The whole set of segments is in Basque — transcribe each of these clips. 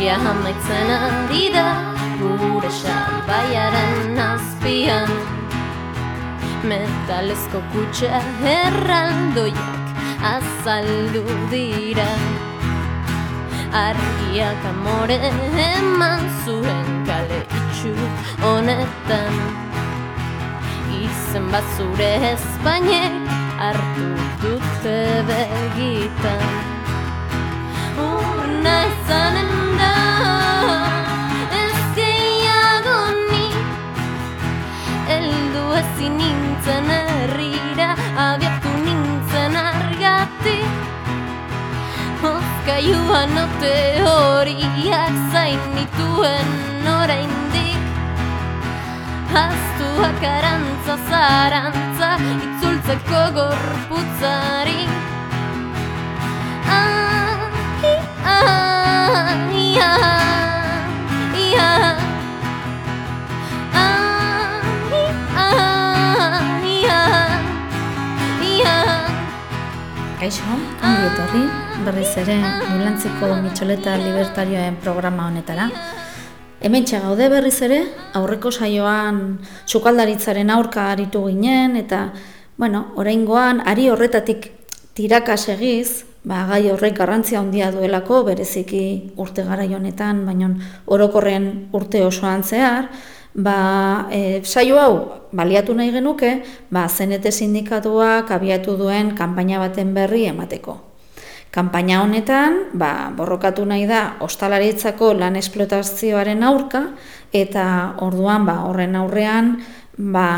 Iria hamaitzen ari da Gure xabaiaren azpian Metalezko kutsa erraldoiak azaldu dira. Argiak amore eman zuen kale itxu honetan. Izen bat zure espainek hartu Hozkaiuan ote horiak zain nituen oraindik Haztuak arantza zarantza itzultzeko gorputzari Ah, i, ah, Kaixo, ongi etorri, berriz ere Nulantziko Mitxoleta Libertarioen programa honetara. Hemen gaude berriz ere, aurreko saioan sukaldaritzaren aurka aritu ginen, eta, bueno, oraingoan ari horretatik tiraka segiz, ba, gai horrek garrantzia handia duelako, bereziki urte gara honetan, baina orokorren urte osoan zehar, ba, e, saio hau baliatu nahi genuke, ba, zenete sindikatuak abiatu duen kanpaina baten berri emateko. Kanpaina honetan, ba, borrokatu nahi da ostalaritzako lan esplotazioaren aurka eta orduan ba, horren aurrean ba,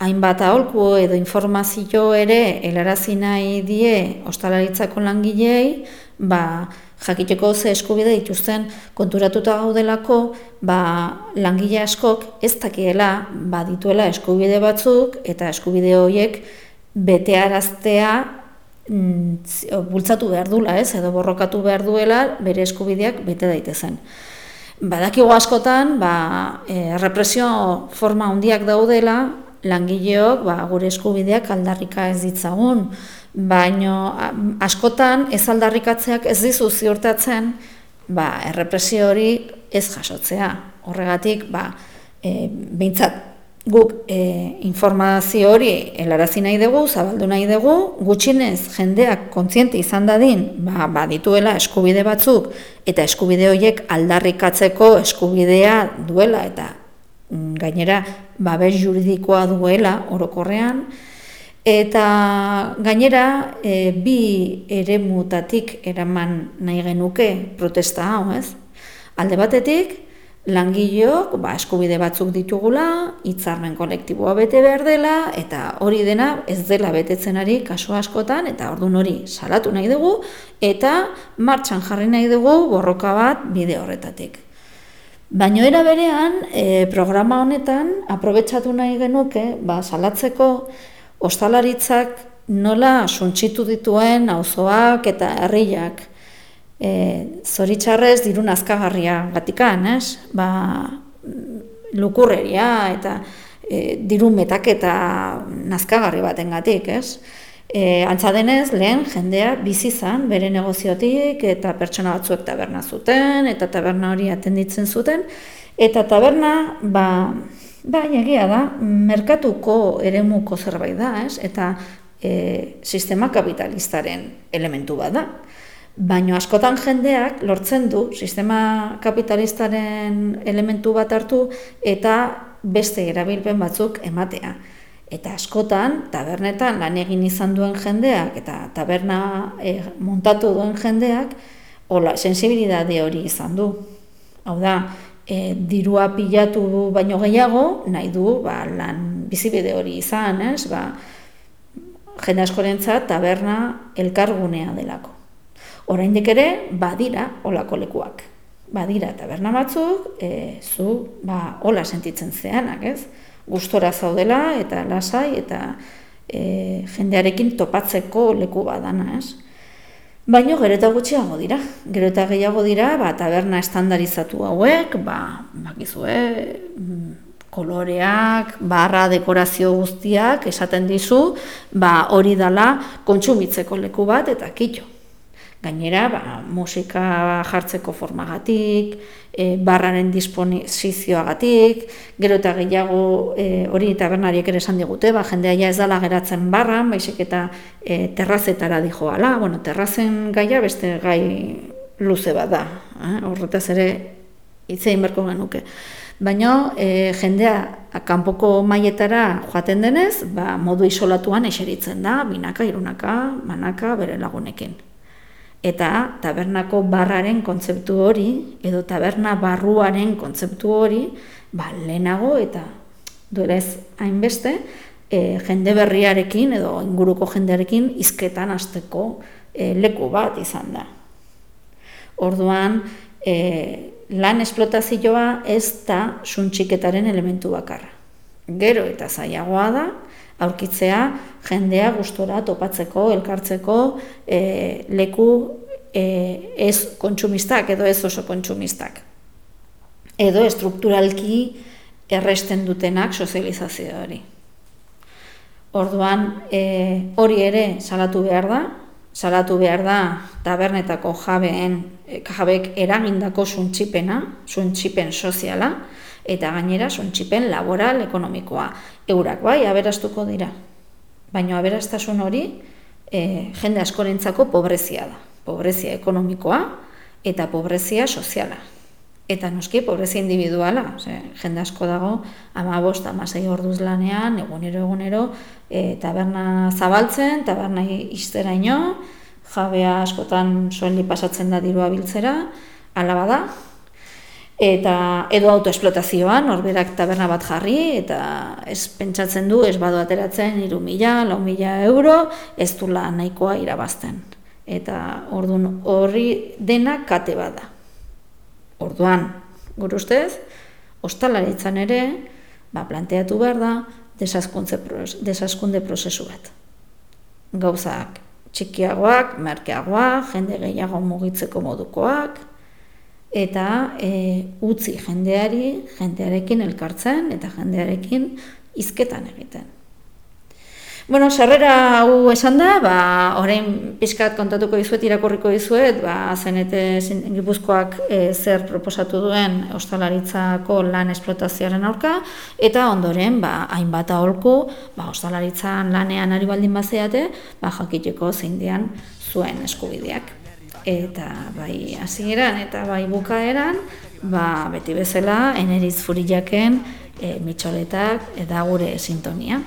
hainbat aholku edo informazio ere helarazi nahi die ostalaritzako langilei, ba, jakiteko ze eskubide dituzten konturatuta gaudelako, ba, langile askok ez dakiela ba, dituela eskubide batzuk eta eskubide horiek betearaztea mm, bultzatu behar dula, ez, edo borrokatu behar duela bere eskubideak bete daitezen. Badakigu askotan, ba, e, represio forma handiak daudela, langileok ba, gure eskubideak aldarrika ez ditzagun, baino askotan ez aldarrikatzeak ez dizu ziurtatzen ba, errepresio hori ez jasotzea. Horregatik, ba, e, behintzat, guk e, informazio hori helarazi nahi dugu, zabaldu nahi dugu, gutxinez jendeak kontziente izan dadin, ba, ba dituela eskubide batzuk eta eskubide horiek aldarrikatzeko eskubidea duela eta mm, gainera babes juridikoa duela orokorrean eta gainera e, bi eremutatik eraman nahi genuke protesta hau, ez? Alde batetik, langileok ba, eskubide batzuk ditugula, hitzarmen kolektiboa bete behar dela, eta hori dena ez dela betetzen ari kasu askotan, eta ordun hori salatu nahi dugu, eta martxan jarri nahi dugu borroka bat bide horretatik. Baino era berean, e, programa honetan, aprobetsatu nahi genuke, ba, salatzeko ostalaritzak nola suntsitu dituen auzoak eta herriak, e, zoritxarrez dirun azkagarria gatikan, ez? Ba, lukurreria eta e, dirun metaketa nazkagarri baten gatik, ez? E, antza denez, lehen jendea bizi izan bere negoziotik eta pertsona batzuek taberna zuten eta taberna hori atenditzen zuten eta taberna ba, ba egia da, merkatuko eremuko zerbait da, ez? Eta e, sistema kapitalistaren elementu bat da. Baino askotan jendeak lortzen du sistema kapitalistaren elementu bat hartu eta beste erabilpen batzuk ematea. Eta askotan, tabernetan lan egin izan duen jendeak eta taberna e, montatu duen jendeak, hola, sensibilidade hori izan du. Hau da, e, dirua pilatu baino gehiago, nahi du, ba, lan bizibide hori izan, ez? Ba, jende askorentzat taberna elkargunea delako. Oraindik ere badira olako lekuak. Badira taberna batzuk, e, zu ba hola sentitzen zeanak, ez? Gustora zaudela eta lasai eta e, jendearekin topatzeko leku badana, ez? Baino gero eta gutxiago dira. Gero eta gehiago dira, ba, taberna estandarizatu hauek, ba, bakizue, mm, koloreak, barra, dekorazio guztiak, esaten dizu, ba, hori dala kontsumitzeko leku bat eta kitxo Gainera, ba, musika jartzeko formagatik, e, barraren disposizioagatik, gero eta gehiago e, hori tabernariek ere esan digute, ba, jendea ja ez dala geratzen barran, baizik eta e, terrazetara dijoala, bueno, terrazen gaia beste gai luze bat da, eh? horretaz ere itzein berko genuke. Baina e, jendea kanpoko mailetara joaten denez, ba, modu isolatuan eseritzen da, binaka, irunaka, manaka, bere lagunekin eta tabernako barraren kontzeptu hori, edo taberna barruaren kontzeptu hori, ba, lehenago eta duerez hainbeste, e, jende berriarekin edo inguruko jendearekin izketan hasteko e, leku bat izan da. Orduan, e, lan esplotazioa ez da suntxiketaren elementu bakarra. Gero eta zailagoa da, aurkitzea jendea gustora topatzeko, elkartzeko e, leku e, ez kontsumistak edo ez oso kontsumistak. Edo estrukturalki erresten dutenak sozializazio hori. Orduan e, hori ere salatu behar da, salatu behar da tabernetako jabeen, jabek eragindako suntxipena, suntxipen soziala, eta gainera sontxipen laboral ekonomikoa. Eurak bai, aberastuko dira. Baina aberastasun hori e, jende askorentzako pobrezia da. Pobrezia ekonomikoa eta pobrezia soziala. Eta noski, pobrezia individuala. Ose, jende asko dago, ama bost, ama orduz lanean, egunero, egunero, e, taberna zabaltzen, taberna iztera ino, jabea askotan soeli pasatzen da dirua biltzera, alaba da, eta edo autoesplotazioan, norberak taberna bat jarri, eta ez pentsatzen du, ez badu ateratzen, iru mila, lau mila euro, ez du nahikoa irabazten. Eta ordun horri dena kate bada. Orduan, gure ustez, ostalaritzan ere, ba, planteatu behar da, desaskunde prozesu bat. Gauzak txikiagoak, merkeagoak, jende gehiago mugitzeko modukoak, eta e, utzi jendeari, jendearekin elkartzen eta jendearekin hizketan egiten. Bueno, sarrera hau esan da, ba, orain pixkat kontatuko dizuet, irakurriko dizuet, ba, zenete gipuzkoak e, zer proposatu duen ostalaritzako lan esplotazioaren aurka, eta ondoren, ba, hainbat aholku, ba, ostalaritzan lanean ari baldin bazeate, ba, jakiteko zein zuen eskubideak eta bai hasieran eta bai bukaeran ba beti bezala eneriz furillaken e, mitxoletak eta gure sintonia.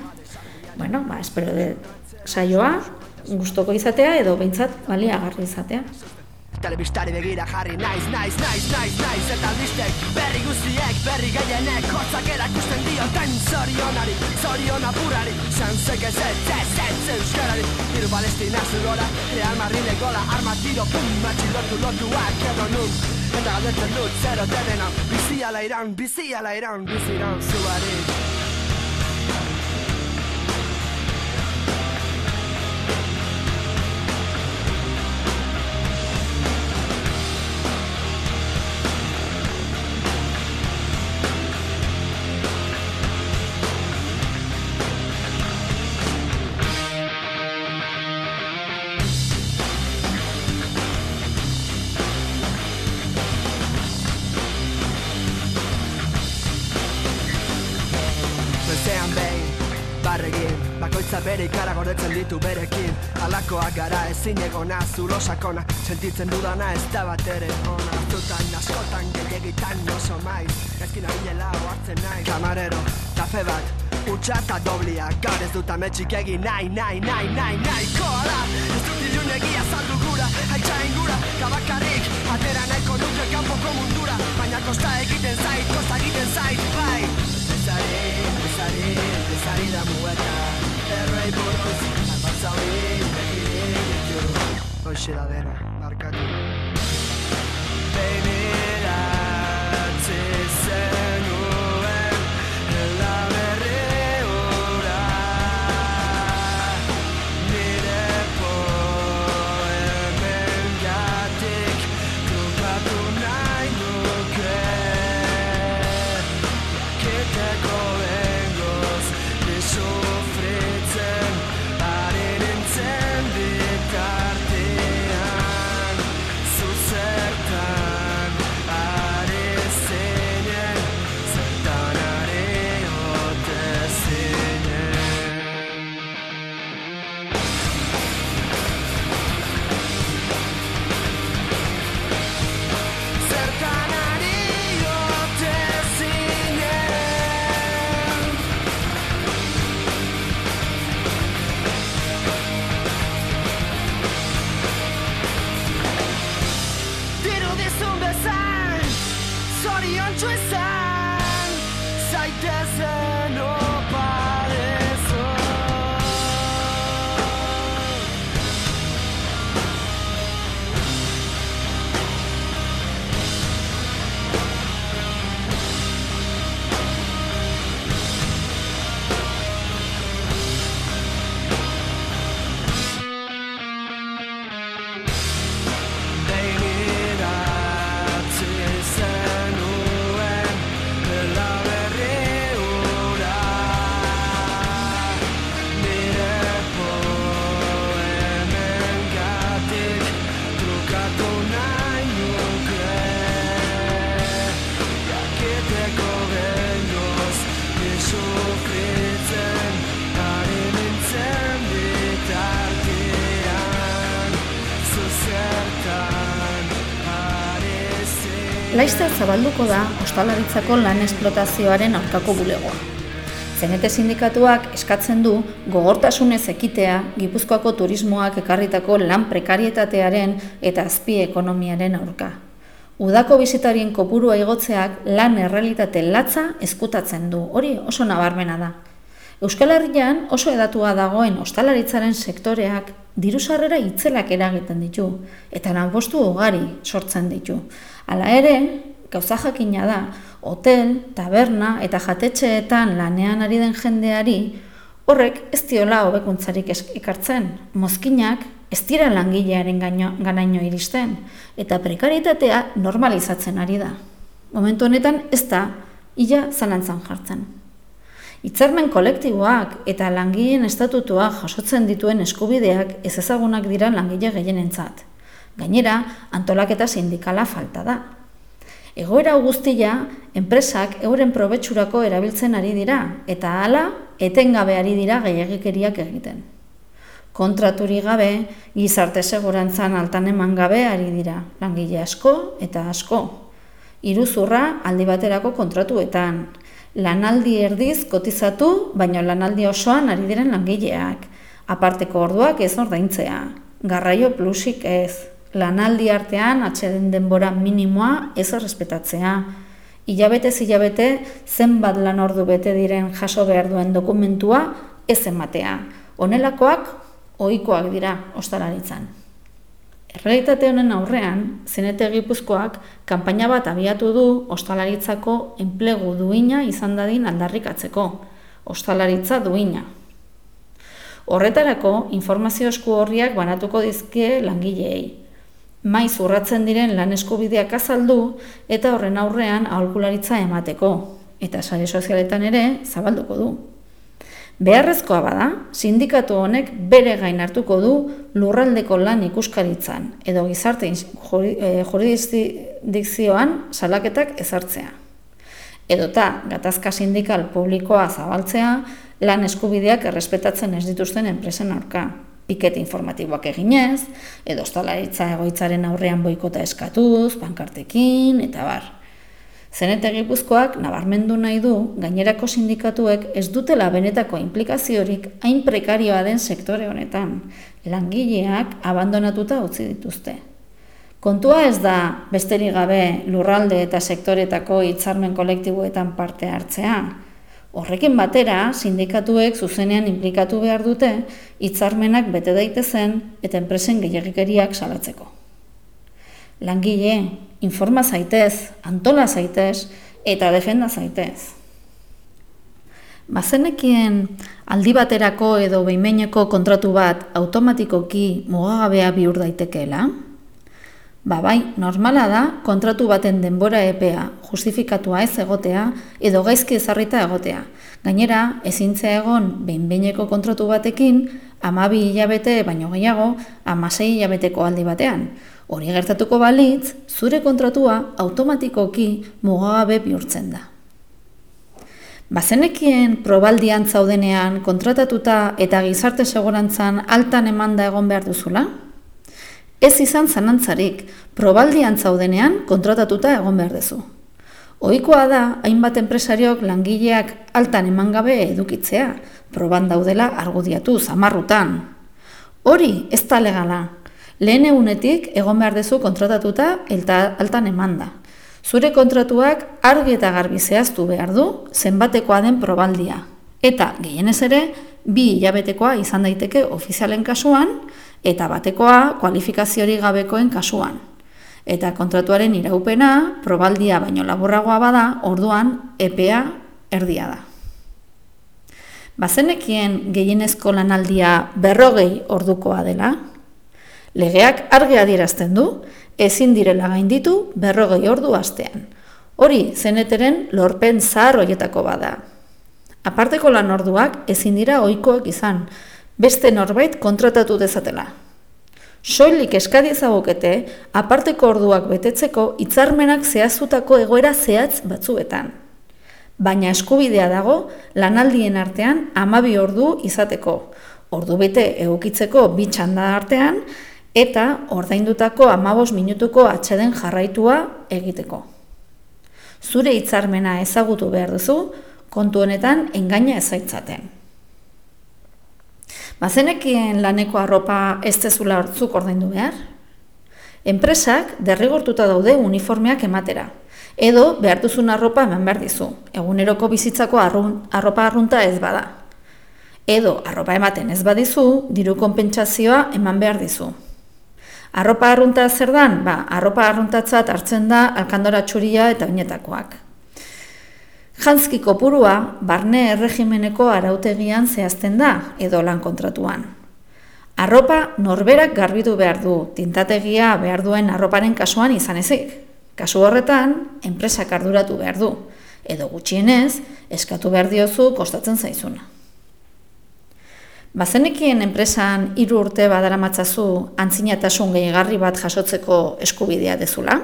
Bueno, ba espero de saioa gustoko izatea edo beintzat baliagarri izatea. Telebistari begira jarri naiz, naiz, naiz, naiz, naiz. Eta albistek berri guziek, berri gehienek Hotzak erakusten dioten zorionari Zorion apurari, zantzek ez ez ez ez euskarari. Iru palestina zugora, Real Madrid gola Arma tiro, pum, matxi lotu lotuak edo nun Eta galdetzen dut, zero denena Bizi ala iran, bizi ala iran, bizi iran zuari bere ikara gordetzen ditu berekin. Alakoak gara ezin egona zulo sakona. Sentitzen dudana ez da bat ere ona. Azutan, askotan, gehiagitan oso maiz. Ezkin abilela oartzen nahi Kamarero, tafe bat, utxa eta doblia. Gaur ez dut ametxik egin nahi, nahi, nahi, nahi, nahi Koala, ez dut ilun egia saldu gura Haitxa ingura, kabakarrik Atera nahiko nuke kanpoko mundura. Baina kosta egiten zait, kosta egiten zait, bai. Ezari, ezari, ezari da muetan errei buruz Albatzauri begirik ditu Hoxe da dena, markatu zin Laizter zabalduko da ostalaritzako lan esplotazioaren aurkako bulegoa. Zenete sindikatuak eskatzen du gogortasunez ekitea Gipuzkoako turismoak ekarritako lan prekarietatearen eta azpi ekonomiaren aurka. Udako bisitarien kopurua igotzeak lan errealitate latza ezkutatzen du, hori oso nabarmena da. Euskal Herrian oso edatua dagoen ostalaritzaren sektoreak diru sarrera itzelak eragiten ditu eta lanpostu ugari sortzen ditu. Hala ere, gauza jakina da, hotel, taberna eta jatetxeetan lanean ari den jendeari horrek ez diola hobekuntzarik ekartzen. Mozkinak ez dira langilearen gaino, ganaino iristen eta prekaritatea normalizatzen ari da. Momentu honetan ez da ia zalantzan jartzen. Hitzarmen kolektiboak eta langileen estatutuak jasotzen dituen eskubideak ez ezagunak dira langile gehienentzat. Gainera, antolaketa sindikala falta da. Egoera guztia, enpresak euren probetxurako erabiltzen ari dira, eta hala, etengabe ari dira gehiagikeriak egiten. Kontraturi gabe, gizarte segurantzan altan eman gabe ari dira, langile asko eta asko. Iruzurra aldi baterako kontratuetan, lanaldi erdiz kotizatu, baina lanaldi osoan ari diren langileak, aparteko orduak ez ordaintzea, garraio plusik ez, lanaldi artean atxeden denbora minimoa ez errespetatzea, hilabetez hilabete zenbat lan ordu bete diren jaso behar duen dokumentua ez ematea. Honelakoak ohikoak dira ostalaritzan. Errealitate honen aurrean, zenete gipuzkoak kanpaina bat abiatu du ostalaritzako enplegu duina izan dadin aldarrikatzeko. Ostalaritza duina. Horretarako, informazio esku horriak banatuko dizkie langileei. Maiz urratzen diren lan eskubideak azaldu eta horren aurrean aholkularitza emateko. Eta sare sozialetan ere zabalduko du. Beharrezkoa bada, sindikatu honek bere gain hartuko du lurraldeko lan ikuskaritzan edo gizarte eh, jurisdikzioan salaketak ezartzea. Edota gatazka sindikal publikoa zabaltzea lan eskubideak errespetatzen ez dituzten enpresen aurka. Pikete informatiboak eginez, edo ostalaritza egoitzaren aurrean boikota eskatuz, pankartekin, eta bar. Zenete Gipuzkoak nabarmendu nahi du gainerako sindikatuek ez dutela benetako implikaziorik hain prekarioa den sektore honetan. Langileak abandonatuta utzi dituzte. Kontua ez da besterik gabe lurralde eta sektoretako hitzarmen kolektiboetan parte hartzea. Horrekin batera, sindikatuek zuzenean implikatu behar dute hitzarmenak bete daitezen eta enpresen gehiagikeriak salatzeko. Langile, informa zaitez, antola zaitez eta defenda zaitez. Bazenekien aldi baterako edo behinbeineko kontratu bat automatikoki mugagabea bihur daitekeela? Ba bai, normala da kontratu baten denbora epea justifikatua ez egotea edo gaizki ezarrita egotea. Gainera, ezintzea egon behinbeineko kontratu batekin, amabi hilabete baino gehiago, amasei hilabeteko aldi batean. Hori gertatuko balitz, zure kontratua automatikoki mugagabe bihurtzen da. Bazenekien probaldian zaudenean kontratatuta eta gizarte segurantzan altan emanda egon behar duzula? Ez izan zanantzarik, probaldian zaudenean kontratatuta egon behar duzu. Ohikoa da, hainbat enpresariok langileak altan eman gabe edukitzea, proban daudela argudiatu zamarrutan. Hori ez da legala. Lehen egunetik egon behar duzu kontratatuta eta altan emanda. Zure kontratuak argi eta garbi zehaztu behar du zenbatekoa den probaldia. Eta gehienez ere, bi hilabetekoa izan daiteke ofizialen kasuan, eta batekoa kualifikaziorik gabekoen kasuan. Eta kontratuaren iraupena, probaldia baino laburragoa bada, orduan EPA erdia da. Bazenekien gehienezko lanaldia berrogei ordukoa dela, legeak argi adierazten du, ezin direla gainditu berrogei ordu astean. Hori zeneteren lorpen zahar hoietako bada. Aparteko lan orduak ezin dira ohikoak izan, beste norbait kontratatu dezatela. Soilik eskadi ezagukete aparteko orduak betetzeko hitzarmenak zehazutako egoera zehatz batzuetan. Baina eskubidea dago lanaldien artean amabi ordu izateko. Ordu bete egokitzeko bitxanda artean eta ordaindutako amabos minutuko atxeden jarraitua egiteko. Zure hitzarmena ezagutu behar duzu, kontu honetan engaina ezaitzaten. Bazenekien laneko arropa ez tezula hortzuk ordaindu behar? Enpresak derrigortuta daude uniformeak ematera. Edo behar duzun arropa eman behar dizu. Eguneroko bizitzako arrun, arropa arrunta ez bada. Edo arropa ematen ez badizu, diru konpentsazioa eman behar dizu. Arropa arrunta zer dan? Ba, arropa arruntatzat hartzen da alkandora txuria eta oinetakoak. Jantzki kopurua barne erregimeneko arautegian zehazten da edo lan kontratuan. Arropa norberak garbitu behar du, tintategia behar duen arroparen kasuan izan ezik. Kasu horretan, enpresak arduratu behar du, edo gutxienez, eskatu behar diozu kostatzen zaizuna. Bazenekien enpresan hiru urte badara matzazu antzinatasun gehiagarri bat jasotzeko eskubidea dezula?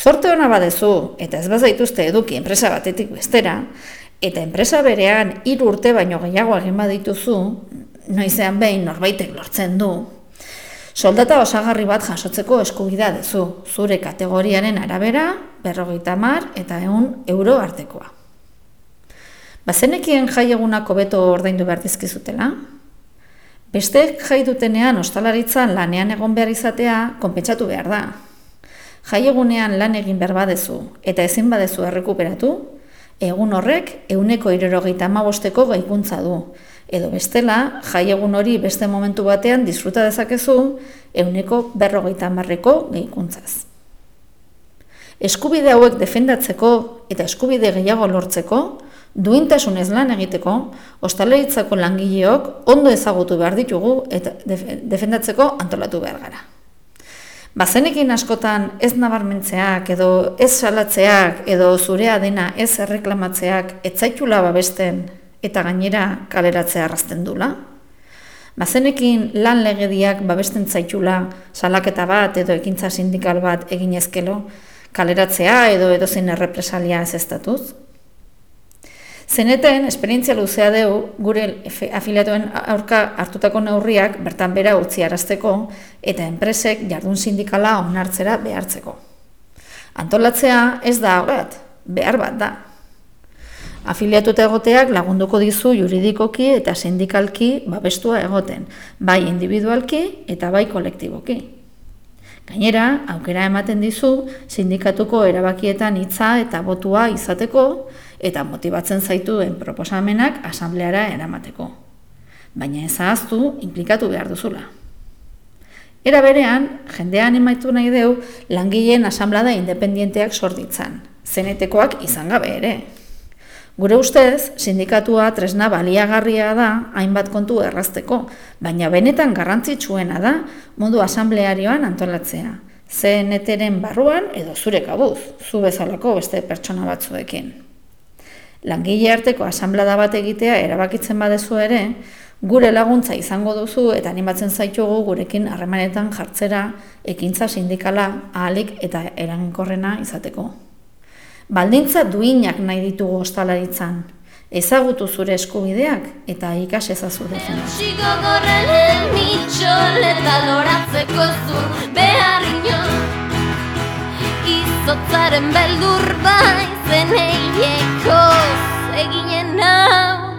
Zorte hona badezu, eta ez bazaituzte eduki enpresa batetik bestera, eta enpresa berean hiru urte baino gehiago egin badituzu, noizean behin norbaitek lortzen du, soldata osagarri bat jasotzeko eskubidea dezu, zure kategoriaren arabera, berrogeita mar eta egun euro artekoa. Bazenekien jai egunako beto ordaindu behar dizkizutela? Bestek jai dutenean ostalaritzan lanean egon behar izatea konpentsatu behar da. Jai egunean lan egin behar badezu eta ezin badezu errekuperatu, egun horrek euneko irerogeita amabosteko gaikuntza du. Edo bestela, jai egun hori beste momentu batean disfruta dezakezu euneko berrogeita amarreko gaikuntzaz. Eskubide hauek defendatzeko eta eskubide gehiago lortzeko, duintasunez lan egiteko, ostaleritzako langileok ondo ezagutu behar ditugu eta defendatzeko antolatu behar gara. Bazenekin askotan ez nabarmentzeak edo ez salatzeak edo zurea dena ez erreklamatzeak etzaitula babesten eta gainera kaleratzea arrazten dula. Bazenekin lan legediak babesten zaitula salaketa bat edo ekintza sindikal bat egin ezkelo, kaleratzea edo edozein errepresalia ez estatuz. Zeneten, esperientzia luzea deu, gure afiliatuen aurka hartutako neurriak bertan bera utzi arazteko eta enpresek jardun sindikala onartzera behartzeko. Antolatzea ez da horret, behar bat da. Afiliatuta egoteak lagunduko dizu juridikoki eta sindikalki babestua egoten, bai individualki eta bai kolektiboki. Gainera, aukera ematen dizu sindikatuko erabakietan hitza eta botua izateko, eta motibatzen zaituen proposamenak asambleara eramateko. Baina ez ahaztu implikatu behar duzula. Era berean, jendean emaitu nahi deu langileen asamblada independienteak sorditzan, zenetekoak izan gabe ere. Gure ustez, sindikatua tresna baliagarria da hainbat kontu errazteko, baina benetan garrantzitsuena da modu asamblearioan antolatzea. Zeneteren barruan edo zure kabuz, zu bezalako beste pertsona batzuekin langile arteko asamblada bat egitea erabakitzen badezu ere, gure laguntza izango duzu eta animatzen zaitugu gurekin harremanetan jartzera ekintza sindikala ahalik eta eraginkorrena izateko. Baldintza duinak nahi ditugu ostalaritzan, ezagutu zure eskubideak eta ikas ezazu defendu. Txiko gorrelen mitxoleta loratzeko zu behar ino Izotzaren beldur baiz zuen eieko Eginen hau